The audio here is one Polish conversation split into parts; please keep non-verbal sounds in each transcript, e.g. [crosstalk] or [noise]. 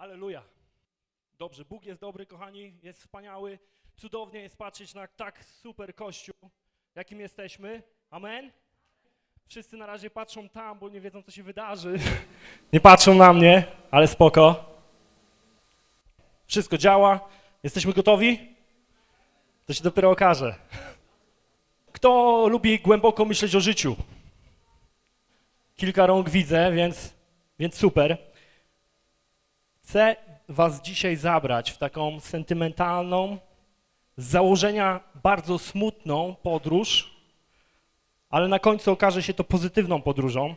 Aleluja. Dobrze, Bóg jest dobry, kochani, jest wspaniały. Cudownie jest patrzeć na tak super kościół, jakim jesteśmy. Amen. Wszyscy na razie patrzą tam, bo nie wiedzą, co się wydarzy. [laughs] Nie patrzą na mnie, ale spoko. Wszystko działa. Jesteśmy gotowi? To się dopiero okaże. Kto lubi głęboko myśleć o życiu? Kilka rąk widzę, więc, więc super. Chcę was dzisiaj zabrać w taką sentymentalną, z założenia bardzo smutną podróż, ale na końcu okaże się to pozytywną podróżą,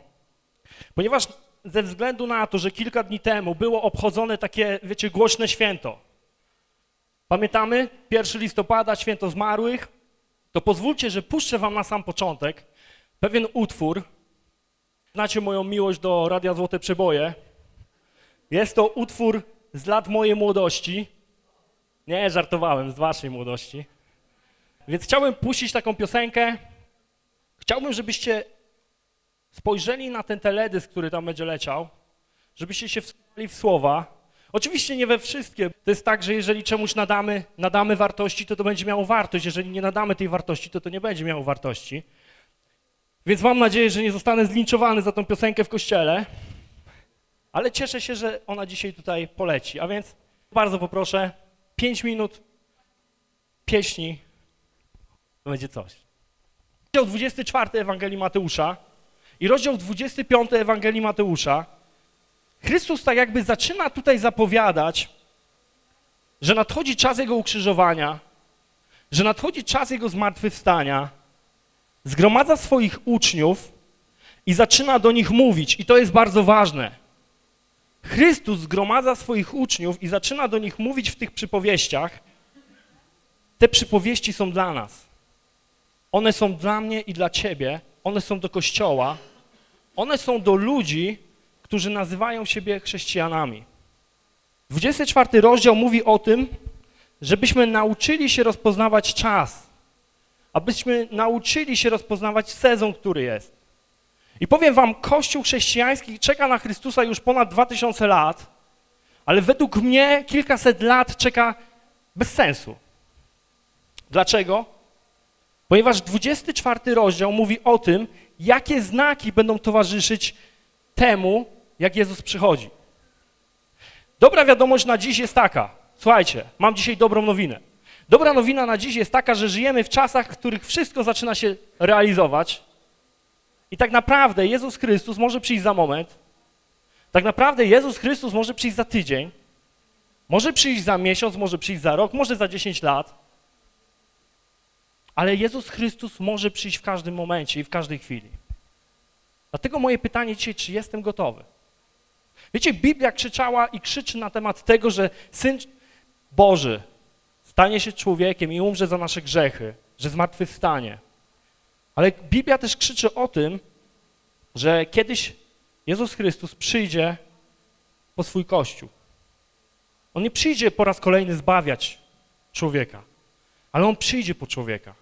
ponieważ ze względu na to, że kilka dni temu było obchodzone takie, wiecie, głośne święto. Pamiętamy? 1 listopada, święto zmarłych. To pozwólcie, że puszczę wam na sam początek pewien utwór. Znacie moją miłość do Radia Złote Przeboje. Jest to utwór z lat mojej młodości. Nie, żartowałem, z waszej młodości. Więc chciałbym puścić taką piosenkę. Chciałbym, żebyście spojrzeli na ten teledysk, który tam będzie leciał, żebyście się wsłuchali w słowa. Oczywiście nie we wszystkie. To jest tak, że jeżeli czemuś nadamy, nadamy wartości, to to będzie miało wartość. Jeżeli nie nadamy tej wartości, to to nie będzie miało wartości. Więc mam nadzieję, że nie zostanę zlinczowany za tą piosenkę w kościele, ale cieszę się, że ona dzisiaj tutaj poleci. A więc bardzo poproszę, 5 minut pieśni, to będzie coś. Rozdział 24 Ewangelii Mateusza i rozdział 25 Ewangelii Mateusza Chrystus tak jakby zaczyna tutaj zapowiadać, że nadchodzi czas Jego ukrzyżowania, że nadchodzi czas Jego zmartwychwstania, zgromadza swoich uczniów i zaczyna do nich mówić. I to jest bardzo ważne. Chrystus zgromadza swoich uczniów i zaczyna do nich mówić w tych przypowieściach. Te przypowieści są dla nas. One są dla mnie i dla ciebie. One są do Kościoła. One są do ludzi, którzy nazywają siebie chrześcijanami. 24 rozdział mówi o tym, żebyśmy nauczyli się rozpoznawać czas, abyśmy nauczyli się rozpoznawać sezon, który jest. I powiem wam, Kościół chrześcijański czeka na Chrystusa już ponad 2000 lat, ale według mnie kilkaset lat czeka bez sensu. Dlaczego? Ponieważ 24 rozdział mówi o tym, jakie znaki będą towarzyszyć temu, jak Jezus przychodzi. Dobra wiadomość na dziś jest taka. Słuchajcie, mam dzisiaj dobrą nowinę. Dobra nowina na dziś jest taka, że żyjemy w czasach, w których wszystko zaczyna się realizować. I tak naprawdę Jezus Chrystus może przyjść za moment. Tak naprawdę Jezus Chrystus może przyjść za tydzień. Może przyjść za miesiąc, może przyjść za rok, może za 10 lat. Ale Jezus Chrystus może przyjść w każdym momencie i w każdej chwili. Dlatego moje pytanie dzisiaj, czy jestem gotowy? Wiecie, Biblia krzyczała i krzyczy na temat tego, że Syn Boży stanie się człowiekiem i umrze za nasze grzechy, że zmartwychwstanie. Ale Biblia też krzyczy o tym, że kiedyś Jezus Chrystus przyjdzie po swój Kościół. On nie przyjdzie po raz kolejny zbawiać człowieka, ale On przyjdzie po człowieka.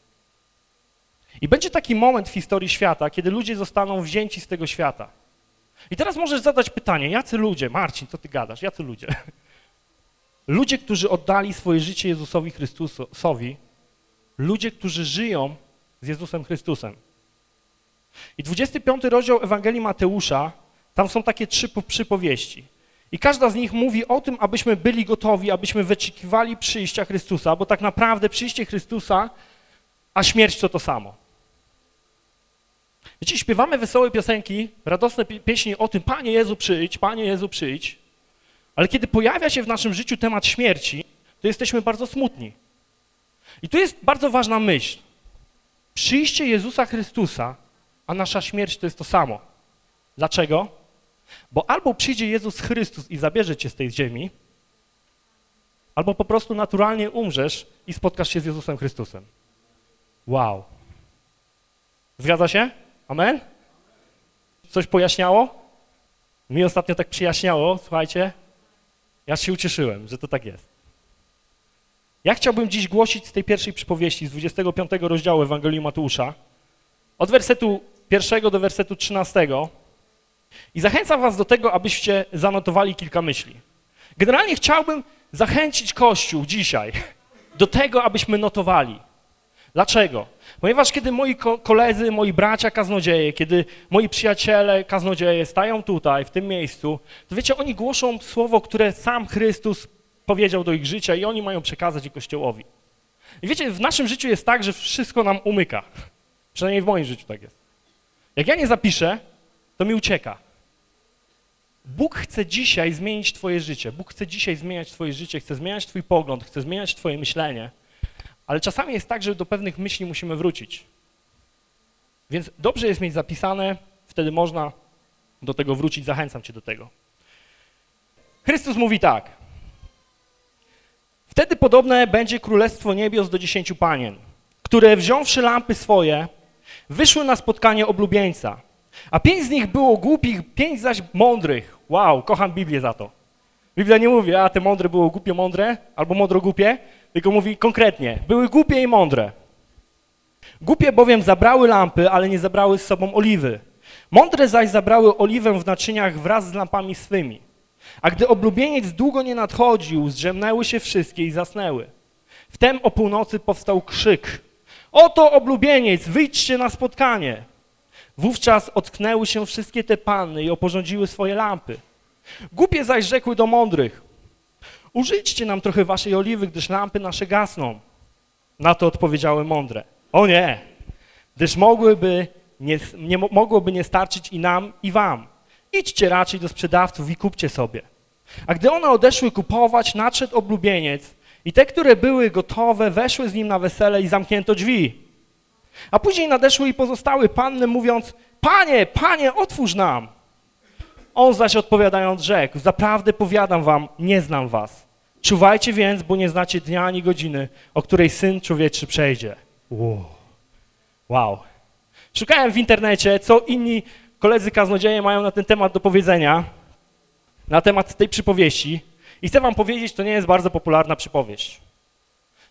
I będzie taki moment w historii świata, kiedy ludzie zostaną wzięci z tego świata. I teraz możesz zadać pytanie, jacy ludzie, Marcin, co ty gadasz, jacy ludzie? [laughs] Ludzie, którzy oddali swoje życie Jezusowi Chrystusowi, ludzie, którzy żyją z Jezusem Chrystusem. I 25 rozdział Ewangelii Mateusza, tam są takie trzy przypowieści. I każda z nich mówi o tym, abyśmy byli gotowi, abyśmy wyczekiwali przyjścia Chrystusa, bo tak naprawdę przyjście Chrystusa, a śmierć to to samo. Wiecie, śpiewamy wesołe piosenki, radosne pieśni o tym, Panie Jezu przyjdź, Panie Jezu przyjdź, ale kiedy pojawia się w naszym życiu temat śmierci, to jesteśmy bardzo smutni. I tu jest bardzo ważna myśl. Przyjście Jezusa Chrystusa, a nasza śmierć to jest to samo. Dlaczego? Bo albo przyjdzie Jezus Chrystus i zabierze cię z tej ziemi, albo po prostu naturalnie umrzesz i spotkasz się z Jezusem Chrystusem. Wow. Zgadza się? Amen? Coś pojaśniało? Mi ostatnio tak przyjaśniało, słuchajcie. Ja się ucieszyłem, że to tak jest. Ja chciałbym dziś głosić z tej pierwszej przypowieści, z 25 rozdziału Ewangelii Mateusza, od wersetu pierwszego do wersetu 13 i zachęcam was do tego, abyście zanotowali kilka myśli. Generalnie chciałbym zachęcić Kościół dzisiaj do tego, abyśmy notowali. Dlaczego? Ponieważ kiedy moi ko koledzy, moi bracia kaznodzieje, kiedy moi przyjaciele kaznodzieje stają tutaj, w tym miejscu, to wiecie, oni głoszą słowo, które sam Chrystus powiedział do ich życia i oni mają przekazać je Kościołowi. I wiecie, w naszym życiu jest tak, że wszystko nam umyka. Przynajmniej w moim życiu tak jest. Jak ja nie zapiszę, to mi ucieka. Bóg chce dzisiaj zmienić twoje życie. Bóg chce dzisiaj zmieniać twoje życie, chce zmieniać twój pogląd, chce zmieniać twoje myślenie. Ale czasami jest tak, że do pewnych myśli musimy wrócić. Więc dobrze jest mieć zapisane, wtedy można do tego wrócić, zachęcam cię do tego. Chrystus mówi tak. Wtedy podobne będzie królestwo niebios do dziesięciu panien, które wziąwszy lampy swoje, wyszły na spotkanie oblubieńca. A pięć z nich było głupich, pięć zaś mądrych. Wow, kocham Biblię za to. Biblia nie mówi, a te mądre było głupie mądre, albo mądro głupie, tylko mówi konkretnie, były głupie i mądre. Głupie bowiem zabrały lampy, ale nie zabrały z sobą oliwy. Mądre zaś zabrały oliwę w naczyniach wraz z lampami swymi. A gdy oblubieniec długo nie nadchodził, zdrzemnęły się wszystkie i zasnęły. Wtem o północy powstał krzyk. Oto oblubieniec, wyjdźcie na spotkanie. Wówczas ocknęły się wszystkie te panny i oporządziły swoje lampy. Głupie zaś rzekły do mądrych, użyćcie nam trochę waszej oliwy, gdyż lampy nasze gasną. Na to odpowiedziały mądre, o nie, gdyż mogłyby nie, nie, mogłoby nie starczyć i nam, i wam. Idźcie raczej do sprzedawców i kupcie sobie. A gdy one odeszły kupować, nadszedł oblubieniec i te, które były gotowe, weszły z nim na wesele i zamknięto drzwi. A później nadeszły i pozostały panny, mówiąc, Panie, Panie, otwórz nam. On zaś odpowiadając rzekł, zaprawdę powiadam wam, nie znam was. Czuwajcie więc, bo nie znacie dnia ani godziny, o której Syn Człowieczy przejdzie. Wow. Szukałem w internecie, co inni koledzy kaznodzieje mają na ten temat do powiedzenia, na temat tej przypowieści. I chcę wam powiedzieć, to nie jest bardzo popularna przypowieść.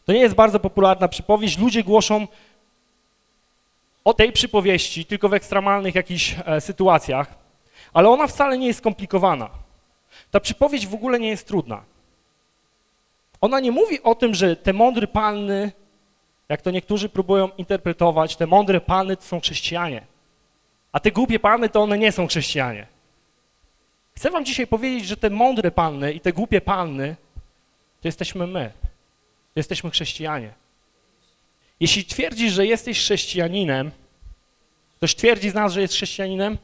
To nie jest bardzo popularna przypowieść. Ludzie głoszą o tej przypowieści tylko w ekstremalnych jakichś e, sytuacjach, ale ona wcale nie jest skomplikowana. Ta przypowieść w ogóle nie jest trudna. Ona nie mówi o tym, że te mądre panny, jak to niektórzy próbują interpretować, te mądre panny to są chrześcijanie, a te głupie panny to one nie są chrześcijanie. Chcę wam dzisiaj powiedzieć, że te mądre panny i te głupie panny to jesteśmy my. To jesteśmy chrześcijanie. Jeśli twierdzisz, że jesteś chrześcijaninem, ktoś twierdzi z nas, że jest chrześcijaninem?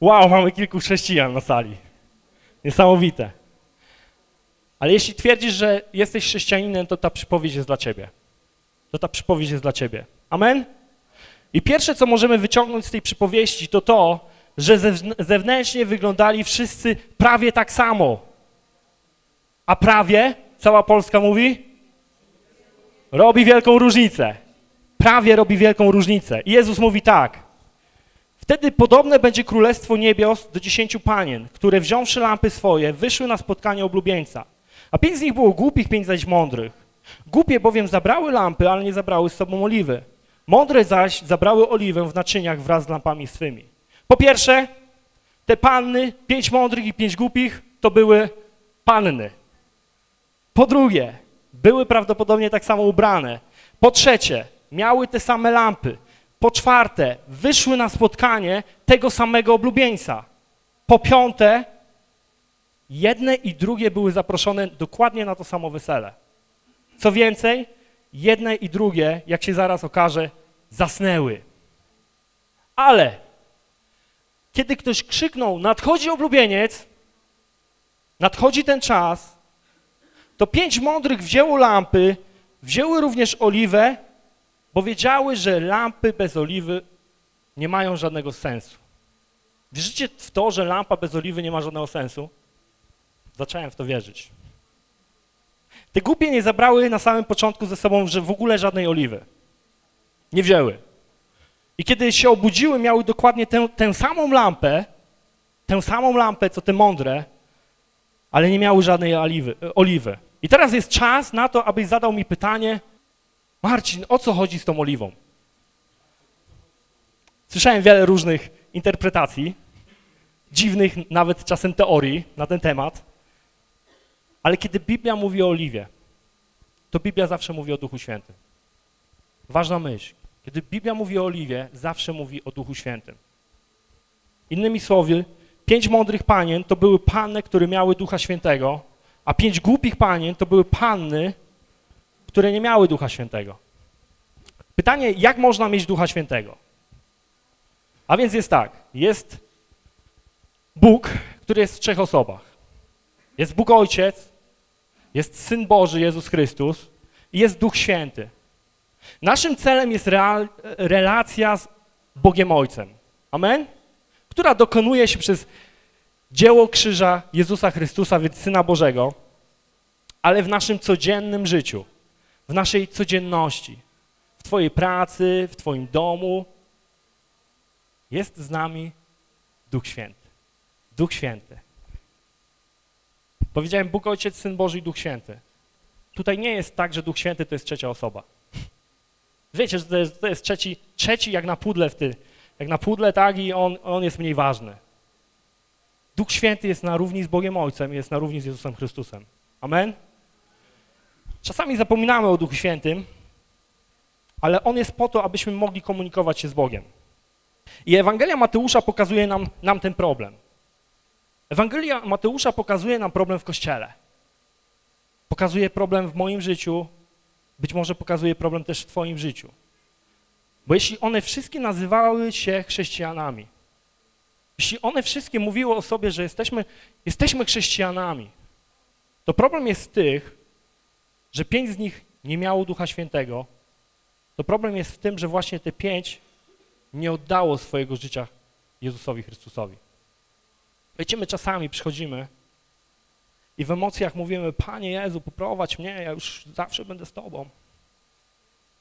Wow, mamy kilku chrześcijan na sali. Niesamowite. Ale jeśli twierdzisz, że jesteś chrześcijaninem, to ta przypowieść jest dla ciebie. To ta przypowieść jest dla ciebie. Amen? I pierwsze, co możemy wyciągnąć z tej przypowieści, to to, że zewnętrznie wyglądali wszyscy prawie tak samo. A prawie, cała Polska mówi, robi wielką różnicę. Prawie robi wielką różnicę. I Jezus mówi tak. Wtedy podobne będzie królestwo niebios do dziesięciu panien, które wziąwszy lampy swoje, wyszły na spotkanie oblubieńca. A pięć z nich było głupich, pięć zaś mądrych. Głupie bowiem zabrały lampy, ale nie zabrały z sobą oliwy. Mądre zaś zabrały oliwę w naczyniach wraz z lampami swymi. Po pierwsze, te panny, pięć mądrych i pięć głupich, to były panny. Po drugie, były prawdopodobnie tak samo ubrane. Po trzecie, miały te same lampy. Po czwarte, wyszły na spotkanie tego samego oblubieńca. Po piąte, jedne i drugie były zaproszone dokładnie na to samo wesele. Co więcej, jedne i drugie, jak się zaraz okaże, zasnęły. Ale kiedy ktoś krzyknął, nadchodzi oblubieniec, nadchodzi ten czas, to pięć mądrych wzięło lampy, wzięły również oliwę, bo wiedziały, że lampy bez oliwy nie mają żadnego sensu. Wierzycie w to, że lampa bez oliwy nie ma żadnego sensu? Zacząłem w to wierzyć. Te głupie nie zabrały na samym początku ze sobą że w ogóle żadnej oliwy. Nie wzięły. I kiedy się obudziły, miały dokładnie tę, tę samą lampę, tę samą lampę, co te mądre, ale nie miały żadnej oliwy, oliwy. I teraz jest czas na to, abyś zadał mi pytanie, Marcin, o co chodzi z tą oliwą? Słyszałem wiele różnych interpretacji, dziwnych nawet czasem teorii na ten temat. Ale kiedy Biblia mówi o oliwie, to Biblia zawsze mówi o Duchu Świętym. Ważna myśl. Kiedy Biblia mówi o oliwie, zawsze mówi o Duchu Świętym. Innymi słowy, pięć mądrych panien to były panny, które miały Ducha Świętego, a pięć głupich panien to były panny, które nie miały Ducha Świętego. Pytanie, jak można mieć Ducha Świętego? A więc jest tak, jest Bóg, który jest w trzech osobach. Jest Bóg Ojciec, jest Syn Boży, Jezus Chrystus i jest Duch Święty. Naszym celem jest real, relacja z Bogiem Ojcem. Amen? Która dokonuje się przez dzieło krzyża Jezusa Chrystusa, więc Syna Bożego, ale w naszym codziennym życiu, w naszej codzienności, w Twojej pracy, w Twoim domu, jest z nami Duch Święty. Duch Święty. Powiedziałem Bóg Ojciec, Syn Boży i Duch Święty. Tutaj nie jest tak, że Duch Święty to jest trzecia osoba. Wiecie, że to jest, to jest trzeci, trzeci jak na pudle w ty, jak na pudle, tak, i on, on jest mniej ważny. Duch Święty jest na równi z Bogiem Ojcem, jest na równi z Jezusem Chrystusem. Amen? Czasami zapominamy o Duchu Świętym, ale On jest po to, abyśmy mogli komunikować się z Bogiem. I Ewangelia Mateusza pokazuje nam, nam ten problem. Ewangelia Mateusza pokazuje nam problem w Kościele. Pokazuje problem w moim życiu, być może pokazuje problem też w twoim życiu. Bo jeśli one wszystkie nazywały się chrześcijanami, jeśli one wszystkie mówiły o sobie, że jesteśmy, jesteśmy chrześcijanami, to problem jest tych, że pięć z nich nie miało Ducha Świętego, to problem jest w tym, że właśnie te pięć nie oddało swojego życia Jezusowi Chrystusowi. Wiecie, my czasami przychodzimy i w emocjach mówimy, Panie Jezu, poprowadź mnie, ja już zawsze będę z Tobą.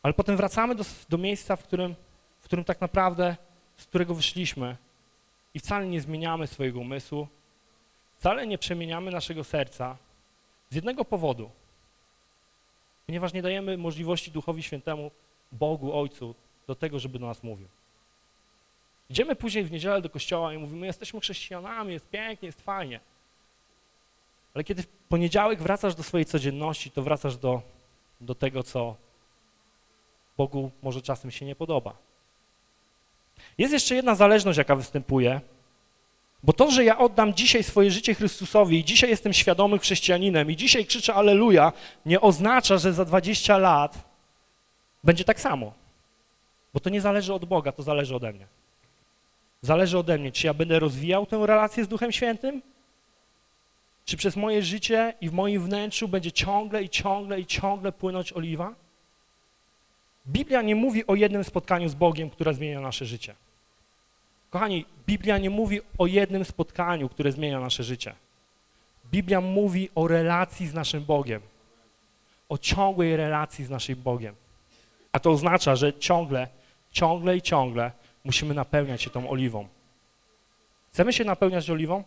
Ale potem wracamy do, do miejsca, w którym, w którym tak naprawdę, z którego wyszliśmy i wcale nie zmieniamy swojego umysłu, wcale nie przemieniamy naszego serca z jednego powodu. Ponieważ nie dajemy możliwości Duchowi Świętemu, Bogu, Ojcu, do tego, żeby do nas mówił. Idziemy później w niedzielę do kościoła i mówimy, jesteśmy chrześcijanami, jest pięknie, jest fajnie. Ale kiedy w poniedziałek wracasz do swojej codzienności, to wracasz do, do tego, co Bogu może czasem się nie podoba. Jest jeszcze jedna zależność, jaka występuje, bo to, że ja oddam dzisiaj swoje życie Chrystusowi i dzisiaj jestem świadomym chrześcijaninem i dzisiaj krzyczę Aleluja, nie oznacza, że za 20 lat będzie tak samo. Bo to nie zależy od Boga, to zależy ode mnie. Zależy ode mnie, czy ja będę rozwijał tę relację z Duchem Świętym, czy przez moje życie i w moim wnętrzu będzie ciągle i ciągle i ciągle płynąć oliwa? Biblia nie mówi o jednym spotkaniu z Bogiem, które zmienia nasze życie. Kochani, Biblia nie mówi o jednym spotkaniu, które zmienia nasze życie. Biblia mówi o relacji z naszym Bogiem. O ciągłej relacji z naszym Bogiem. A to oznacza, że ciągle, ciągle i ciągle musimy napełniać się tą oliwą. Chcemy się napełniać oliwą?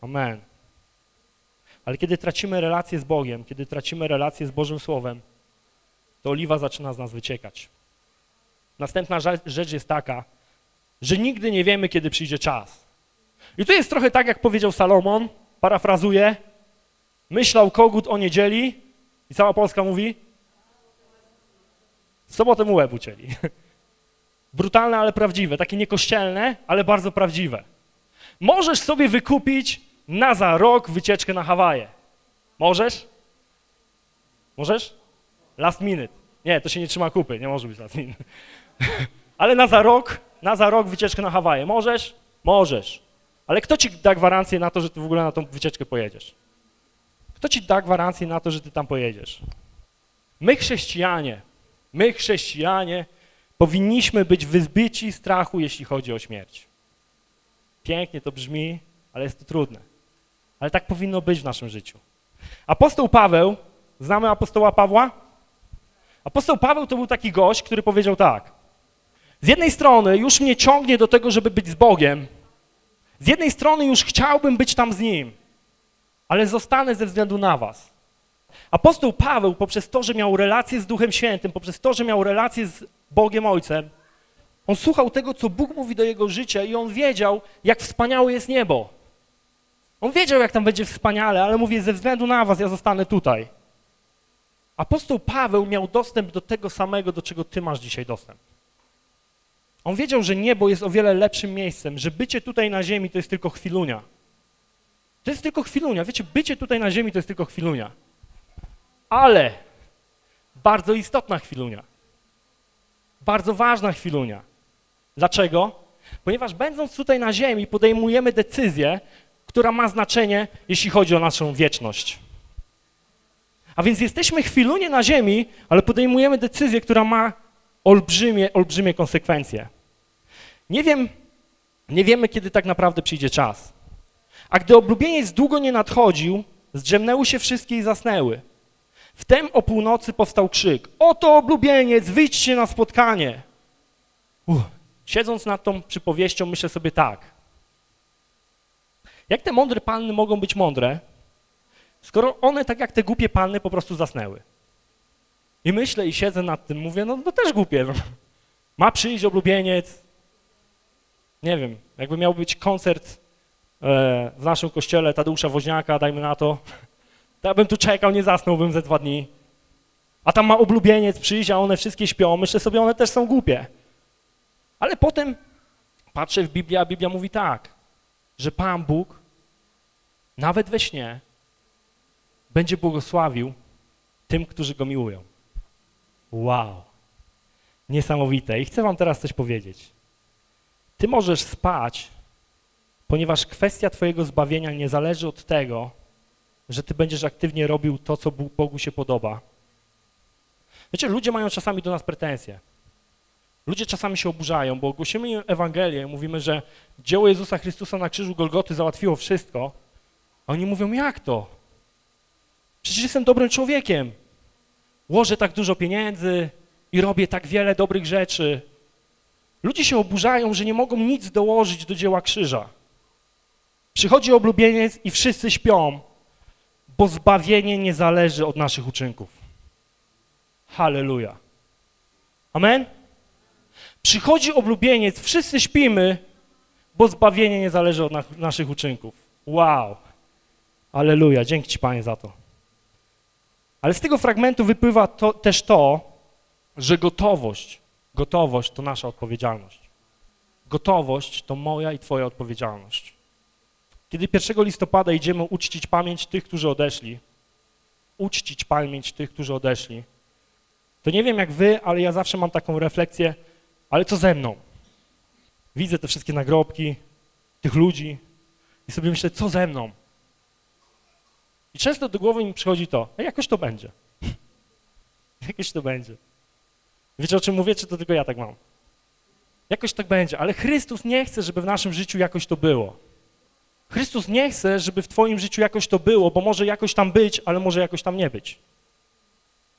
Amen. Ale kiedy tracimy relację z Bogiem, kiedy tracimy relację z Bożym Słowem, to oliwa zaczyna z nas wyciekać. Następna rzecz jest taka, że nigdy nie wiemy, kiedy przyjdzie czas. I to jest trochę tak, jak powiedział Salomon, parafrazuję, myślał kogut o niedzieli i cała Polska mówi, w sobotę mu łeb ucięli. [laughs] Brutalne, ale prawdziwe, takie niekościelne, ale bardzo prawdziwe. Możesz sobie wykupić na za rok wycieczkę na Hawaje. Możesz? Możesz? Last minute. Nie, to się nie trzyma kupy, nie może być last minute. [laughs] Ale na za rok, na za rok wycieczkę na Hawaje. Możesz? Możesz. Ale kto ci da gwarancję na to, że ty w ogóle na tą wycieczkę pojedziesz? Kto ci da gwarancję na to, że ty tam pojedziesz? My chrześcijanie, my chrześcijanie powinniśmy być wyzbyci strachu, jeśli chodzi o śmierć. Pięknie to brzmi, ale jest to trudne. Ale tak powinno być w naszym życiu. Apostoł Paweł, znamy apostoła Pawła? Apostoł Paweł to był taki gość, który powiedział tak. Z jednej strony już mnie ciągnie do tego, żeby być z Bogiem. Z jednej strony już chciałbym być tam z Nim, ale zostanę ze względu na was. Apostoł Paweł poprzez to, że miał relację z Duchem Świętym, poprzez to, że miał relację z Bogiem Ojcem, on słuchał tego, co Bóg mówi do jego życia i on wiedział, jak wspaniałe jest niebo. On wiedział, jak tam będzie wspaniale, ale mówi, ze względu na was ja zostanę tutaj. Apostoł Paweł miał dostęp do tego samego, do czego ty masz dzisiaj dostęp. On wiedział, że niebo jest o wiele lepszym miejscem, że bycie tutaj na ziemi to jest tylko chwilunia. To jest tylko chwilunia. Wiecie, bycie tutaj na ziemi to jest tylko chwilunia. Ale bardzo istotna chwilunia. Bardzo ważna chwilunia. Dlaczego? Ponieważ będąc tutaj na ziemi podejmujemy decyzję, która ma znaczenie, jeśli chodzi o naszą wieczność. A więc jesteśmy chwilunie na ziemi, ale podejmujemy decyzję, która ma olbrzymie, olbrzymie konsekwencje. Nie wiem, nie wiemy, kiedy tak naprawdę przyjdzie czas. A gdy oblubieniec długo nie nadchodził, zdrzemnęły się wszystkie i zasnęły. Wtem o północy powstał krzyk. Oto oblubieniec, wyjdźcie na spotkanie. Uff. Siedząc nad tą przypowieścią, myślę sobie tak. Jak te mądre panny mogą być mądre, skoro one, tak jak te głupie panny, po prostu zasnęły? I myślę i siedzę nad tym, mówię, no, no też głupie. No. Ma przyjść oblubieniec. Nie wiem, jakby miał być koncert e, w naszym kościele Tadeusza Woźniaka, dajmy na to, to ja bym tu czekał, nie zasnąłbym ze dwa dni. A tam ma oblubieniec przyjść, a one wszystkie śpią. Myślę sobie, one też są głupie. Ale potem patrzę w Biblię, a Biblia mówi tak, że Pan Bóg nawet we śnie będzie błogosławił tym, którzy Go miłują. Wow. Niesamowite. I chcę wam teraz coś powiedzieć. Ty możesz spać, ponieważ kwestia twojego zbawienia nie zależy od tego, że ty będziesz aktywnie robił to, co Bogu się podoba. Wiecie, ludzie mają czasami do nas pretensje. Ludzie czasami się oburzają, bo głosimy im Ewangelię, mówimy, że dzieło Jezusa Chrystusa na krzyżu Golgoty załatwiło wszystko, a oni mówią, jak to? Przecież jestem dobrym człowiekiem. Łożę tak dużo pieniędzy i robię tak wiele dobrych rzeczy. Ludzie się oburzają, że nie mogą nic dołożyć do dzieła krzyża. Przychodzi oblubieniec i wszyscy śpią, bo zbawienie nie zależy od naszych uczynków. Halleluja. Amen? Przychodzi oblubieniec, wszyscy śpimy, bo zbawienie nie zależy od na naszych uczynków. Wow. Aleluja, dzięki Ci Panie za to. Ale z tego fragmentu wypływa to, też to, że gotowość, gotowość to nasza odpowiedzialność. Gotowość to moja i Twoja odpowiedzialność. Kiedy 1 listopada idziemy uczcić pamięć tych, którzy odeszli, uczcić pamięć tych, którzy odeszli, to nie wiem jak wy, ale ja zawsze mam taką refleksję, ale co ze mną? Widzę te wszystkie nagrobki, tych ludzi i sobie myślę, co ze mną? I często do głowy mi przychodzi to, a jakoś to będzie. [laughs] jakoś to będzie. Wiecie, o czym mówię, czy to tylko ja tak mam? Jakoś tak będzie, ale Chrystus nie chce, żeby w naszym życiu jakoś to było. Chrystus nie chce, żeby w twoim życiu jakoś to było, bo może jakoś tam być, ale może jakoś tam nie być.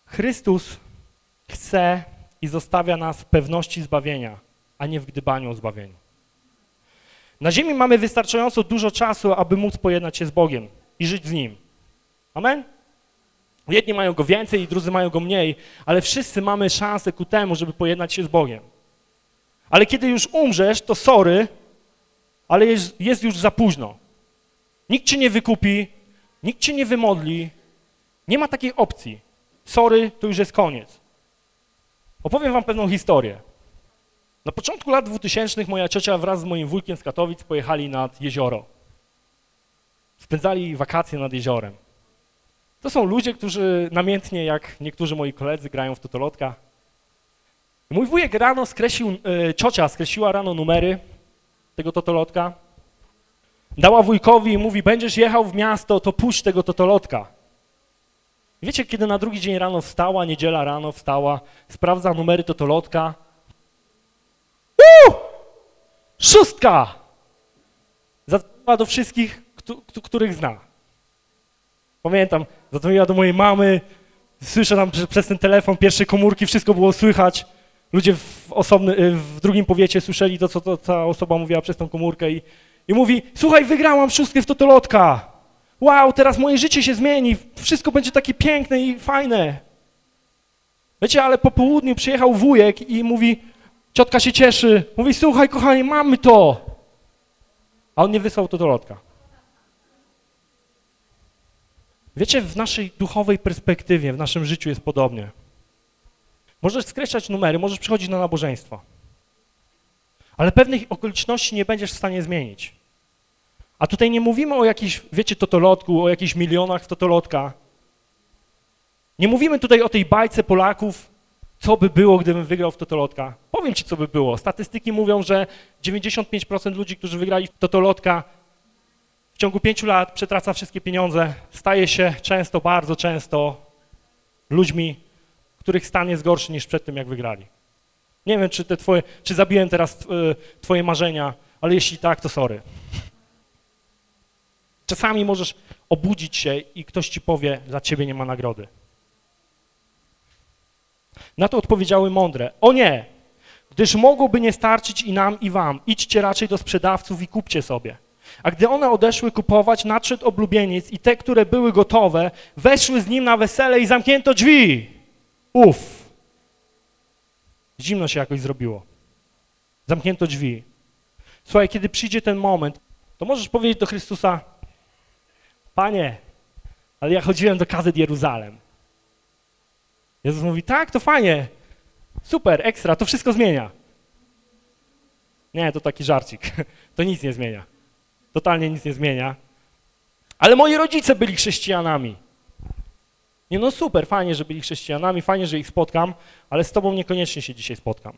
Chrystus chce i zostawia nas w pewności zbawienia, a nie w gdybaniu o zbawieniu. Na ziemi mamy wystarczająco dużo czasu, aby móc pojednać się z Bogiem i żyć z Nim. Amen? Jedni mają go więcej, drudzy mają go mniej, ale wszyscy mamy szansę ku temu, żeby pojednać się z Bogiem. Ale kiedy już umrzesz, to sorry, ale jest, jest już za późno. Nikt cię nie wykupi, nikt cię nie wymodli, nie ma takiej opcji. Sorry, to już jest koniec. Opowiem wam pewną historię. Na początku lat 2000 moja ciocia wraz z moim wujkiem z Katowic pojechali nad jezioro. Spędzali wakacje nad jeziorem. To są ludzie, którzy namiętnie, jak niektórzy moi koledzy, grają w totolotka. Mój wujek rano skreślił, e, ciocia skreśliła rano numery tego totolotka, dała wujkowi i mówi, będziesz jechał w miasto, to puść tego totolotka. Wiecie, kiedy na drugi dzień rano wstała, niedziela rano wstała, sprawdza numery totolotka. Uuu! Szóstka! Zadzwoniła do wszystkich, których zna. Pamiętam, zadzwoniła do mojej mamy, słyszę tam przez ten telefon pierwsze komórki, wszystko było słychać. Ludzie w, osobny, y, w drugim powiecie słyszeli to, co to, ta osoba mówiła przez tą komórkę i, i mówi, słuchaj, wygrałam szóstkę w totolotka. Wow, teraz moje życie się zmieni, wszystko będzie takie piękne i fajne. Wiecie, ale po południu przyjechał wujek i mówi, ciotka się cieszy, mówi, słuchaj, kochanie, mamy to. A on nie wysłał totolotka. Wiecie, w naszej duchowej perspektywie, w naszym życiu jest podobnie. Możesz skreślać numery, możesz przychodzić na nabożeństwo, ale pewnych okoliczności nie będziesz w stanie zmienić. A tutaj nie mówimy o jakiejś, wiecie, totolotku, o jakichś milionach w totolotka. Nie mówimy tutaj o tej bajce Polaków, co by było, gdybym wygrał w totolotka. Powiem ci, co by było. Statystyki mówią, że 95% ludzi, którzy wygrali w totolotka, w ciągu pięciu lat przetraca wszystkie pieniądze, staje się często, bardzo często ludźmi, których stan jest gorszy niż przed tym, jak wygrali. Nie wiem, czy, te twoje, czy zabiłem teraz y, twoje marzenia, ale jeśli tak, to sorry. Czasami możesz obudzić się i ktoś ci powie, dla ciebie nie ma nagrody. Na to odpowiedziały mądre, o nie, gdyż mogłoby nie starczyć i nam, i wam. Idźcie raczej do sprzedawców i kupcie sobie. A gdy one odeszły kupować, nadszedł oblubieniec i te, które były gotowe, weszły z nim na wesele i zamknięto drzwi. Uf. Zimno się jakoś zrobiło. Zamknięto drzwi. Słuchaj, kiedy przyjdzie ten moment, to możesz powiedzieć do Chrystusa, Panie, ale ja chodziłem do Kazet Jeruzalem. Jezus mówi, tak, to fajnie, super, ekstra, to wszystko zmienia. Nie, to taki żarcik, [laughs] to nic nie zmienia. Totalnie nic nie zmienia. Ale moi rodzice byli chrześcijanami. Nie no super, fajnie, że byli chrześcijanami, fajnie, że ich spotkam, ale z tobą niekoniecznie się dzisiaj spotkam.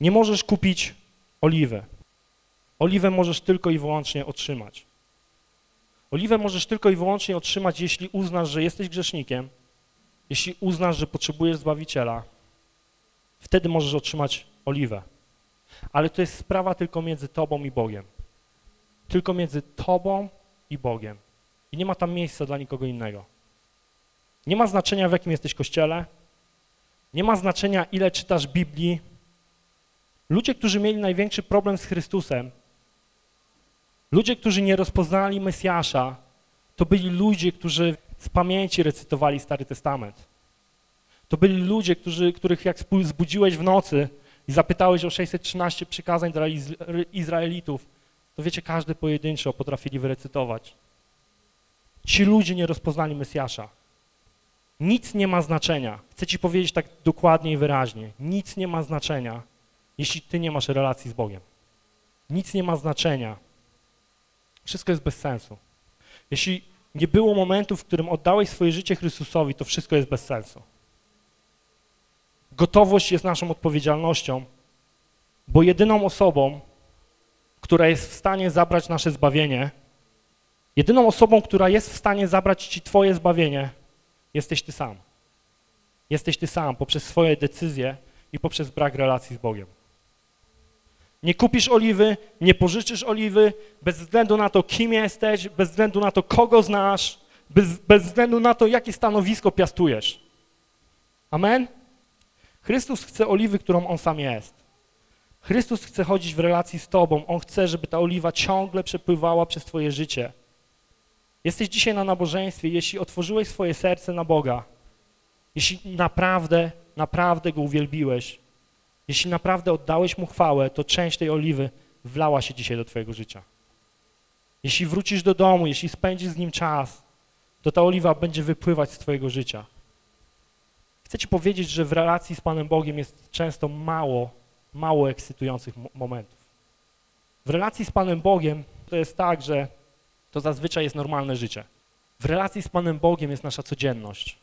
Nie możesz kupić oliwy. Oliwę możesz tylko i wyłącznie otrzymać. Oliwę możesz tylko i wyłącznie otrzymać, jeśli uznasz, że jesteś grzesznikiem, jeśli uznasz, że potrzebujesz Zbawiciela, wtedy możesz otrzymać oliwę. Ale to jest sprawa tylko między tobą i Bogiem. Tylko między tobą i Bogiem. I nie ma tam miejsca dla nikogo innego. Nie ma znaczenia, w jakim jesteś kościele, nie ma znaczenia, ile czytasz Biblii. Ludzie, którzy mieli największy problem z Chrystusem, ludzie, którzy nie rozpoznali Mesjasza, to byli ludzie, którzy z pamięci recytowali Stary Testament. To byli ludzie, którzy, których jak zbudziłeś w nocy i zapytałeś o 613 przykazań dla Izraelitów, to wiecie, każdy pojedynczo potrafili wyrecytować. Ci ludzie nie rozpoznali Mesjasza. Nic nie ma znaczenia. Chcę ci powiedzieć tak dokładnie i wyraźnie. Nic nie ma znaczenia, jeśli ty nie masz relacji z Bogiem. Nic nie ma znaczenia. Wszystko jest bez sensu. Jeśli nie było momentu, w którym oddałeś swoje życie Chrystusowi, to wszystko jest bez sensu. Gotowość jest naszą odpowiedzialnością, bo jedyną osobą, która jest w stanie zabrać nasze zbawienie, jedyną osobą, która jest w stanie zabrać ci twoje zbawienie, jesteś ty sam. Jesteś ty sam poprzez swoje decyzje i poprzez brak relacji z Bogiem. Nie kupisz oliwy, nie pożyczysz oliwy, bez względu na to, kim jesteś, bez względu na to, kogo znasz, bez, bez względu na to, jakie stanowisko piastujesz. Amen? Chrystus chce oliwy, którą On sam jest. Chrystus chce chodzić w relacji z Tobą. On chce, żeby ta oliwa ciągle przepływała przez Twoje życie. Jesteś dzisiaj na nabożeństwie, jeśli otworzyłeś swoje serce na Boga, jeśli naprawdę, naprawdę Go uwielbiłeś, jeśli naprawdę oddałeś Mu chwałę, to część tej oliwy wlała się dzisiaj do Twojego życia. Jeśli wrócisz do domu, jeśli spędzisz z Nim czas, to ta oliwa będzie wypływać z Twojego życia. Chcę Ci powiedzieć, że w relacji z Panem Bogiem jest często mało, mało ekscytujących momentów. W relacji z Panem Bogiem to jest tak, że to zazwyczaj jest normalne życie. W relacji z Panem Bogiem jest nasza codzienność.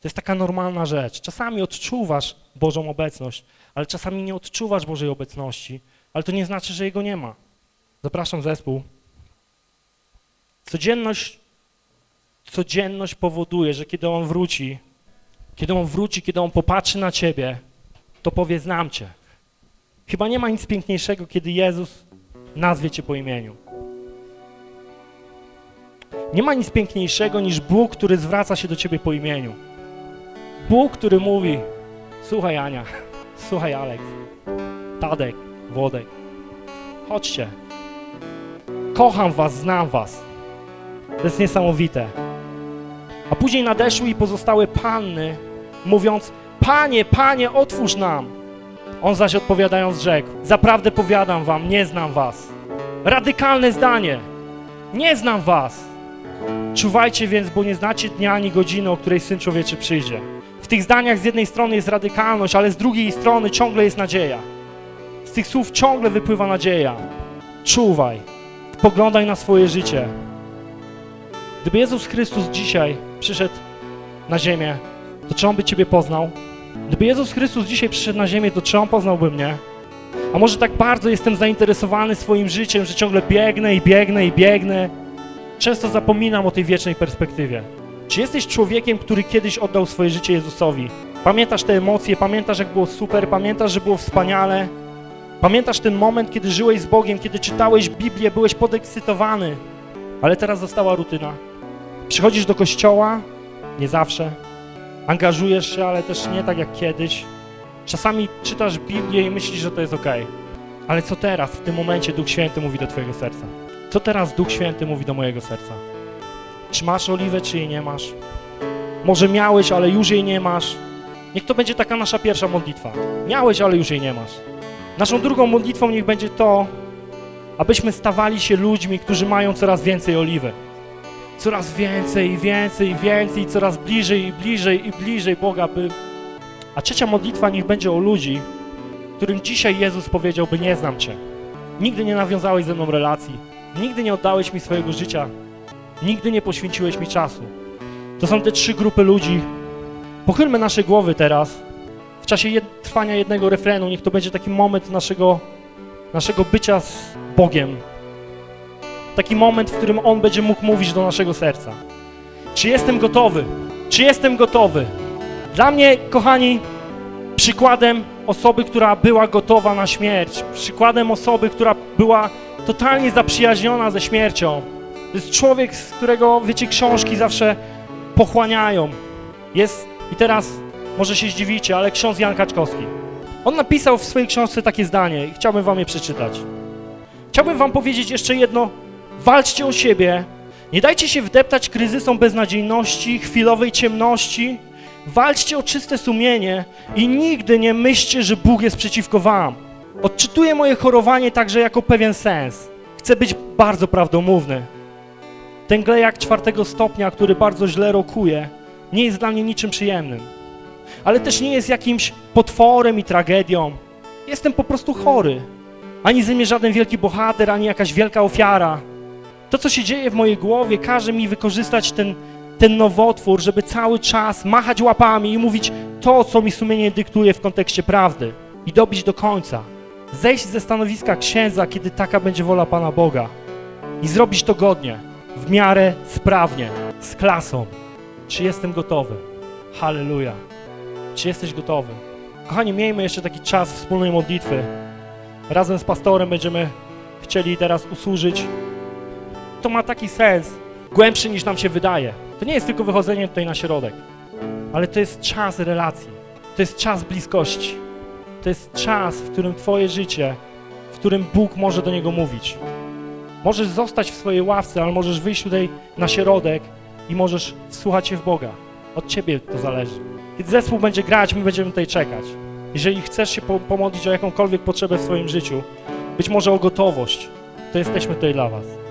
To jest taka normalna rzecz. Czasami odczuwasz Bożą obecność, ale czasami nie odczuwasz Bożej obecności, ale to nie znaczy, że Jego nie ma. Zapraszam zespół. Codzienność, codzienność powoduje, że kiedy On wróci, kiedy On wróci, kiedy On popatrzy na Ciebie, to powie, znam Cię. Chyba nie ma nic piękniejszego, kiedy Jezus nazwie Cię po imieniu. Nie ma nic piękniejszego niż Bóg, który zwraca się do Ciebie po imieniu. Bóg, który mówi, słuchaj Ania, [laughs] słuchaj Alek, Tadek, Wodek, chodźcie. Kocham was, znam was. To jest niesamowite. A później nadeszły i pozostałe panny, mówiąc, Panie, Panie, otwórz nam. On zaś odpowiadając rzekł, zaprawdę powiadam wam, nie znam was. Radykalne zdanie. Nie znam was. Czuwajcie więc, bo nie znacie dnia ani godziny, o której Syn Człowieczy przyjdzie. W tych zdaniach z jednej strony jest radykalność, ale z drugiej strony ciągle jest nadzieja. Z tych słów ciągle wypływa nadzieja. Czuwaj, spoglądaj na swoje życie. Gdyby Jezus Chrystus dzisiaj przyszedł na ziemię, to czy On by Ciebie poznał? Gdyby Jezus Chrystus dzisiaj przyszedł na ziemię, to czy On poznałby mnie? A może tak bardzo jestem zainteresowany swoim życiem, że ciągle biegnę i biegnę i biegnę. Często zapominam o tej wiecznej perspektywie. Czy jesteś człowiekiem, który kiedyś oddał swoje życie Jezusowi? Pamiętasz te emocje, pamiętasz jak było super, pamiętasz, że było wspaniale? Pamiętasz ten moment, kiedy żyłeś z Bogiem, kiedy czytałeś Biblię, byłeś podekscytowany, ale teraz została rutyna. Przychodzisz do kościoła, nie zawsze. Angażujesz się, ale też nie tak jak kiedyś. Czasami czytasz Biblię i myślisz, że to jest ok. Ale co teraz, w tym momencie Duch Święty mówi do Twojego serca? Co teraz Duch Święty mówi do mojego serca? Czy masz oliwę, czy jej nie masz? Może miałeś, ale już jej nie masz? Niech to będzie taka nasza pierwsza modlitwa. Miałeś, ale już jej nie masz. Naszą drugą modlitwą niech będzie to, abyśmy stawali się ludźmi, którzy mają coraz więcej oliwy. Coraz więcej i więcej i więcej, coraz bliżej i bliżej i bliżej Boga, by... A trzecia modlitwa niech będzie o ludzi, którym dzisiaj Jezus powiedziałby, nie znam Cię. Nigdy nie nawiązałeś ze mną relacji. Nigdy nie oddałeś mi swojego życia. Nigdy nie poświęciłeś mi czasu. To są te trzy grupy ludzi. Pochylmy nasze głowy teraz w czasie jed trwania jednego refrenu. Niech to będzie taki moment naszego, naszego bycia z Bogiem. Taki moment, w którym On będzie mógł mówić do naszego serca. Czy jestem gotowy? Czy jestem gotowy? Dla mnie, kochani, przykładem osoby, która była gotowa na śmierć, przykładem osoby, która była totalnie zaprzyjaźniona ze śmiercią. To jest człowiek, z którego, wiecie, książki zawsze pochłaniają. Jest, i teraz może się zdziwicie, ale ksiądz Jan Kaczkowski. On napisał w swojej książce takie zdanie i chciałbym wam je przeczytać. Chciałbym wam powiedzieć jeszcze jedno. Walczcie o siebie. Nie dajcie się wdeptać kryzysom beznadziejności, chwilowej ciemności. Walczcie o czyste sumienie i nigdy nie myślcie, że Bóg jest przeciwko wam. Odczytuję moje chorowanie także jako pewien sens. Chcę być bardzo prawdomówny. Ten glejak czwartego stopnia, który bardzo źle rokuje, nie jest dla mnie niczym przyjemnym. Ale też nie jest jakimś potworem i tragedią. Jestem po prostu chory. Ani ze mnie żaden wielki bohater, ani jakaś wielka ofiara. To, co się dzieje w mojej głowie, każe mi wykorzystać ten, ten nowotwór, żeby cały czas machać łapami i mówić to, co mi sumienie dyktuje w kontekście prawdy i dobić do końca. Zejść ze stanowiska księdza, kiedy taka będzie wola Pana Boga i zrobić to godnie, w miarę sprawnie, z klasą. Czy jestem gotowy? Halleluja. Czy jesteś gotowy? Kochani, miejmy jeszcze taki czas wspólnej modlitwy. Razem z pastorem będziemy chcieli teraz usłużyć. To ma taki sens, głębszy niż nam się wydaje. To nie jest tylko wychodzenie tutaj na środek, ale to jest czas relacji. To jest czas bliskości. To jest czas, w którym Twoje życie, w którym Bóg może do niego mówić. Możesz zostać w swojej ławce, ale możesz wyjść tutaj na środek i możesz wsłuchać się w Boga. Od Ciebie to zależy. Kiedy zespół będzie grać, my będziemy tutaj czekać. Jeżeli chcesz się po pomodlić o jakąkolwiek potrzebę w swoim życiu, być może o gotowość, to jesteśmy tutaj dla Was.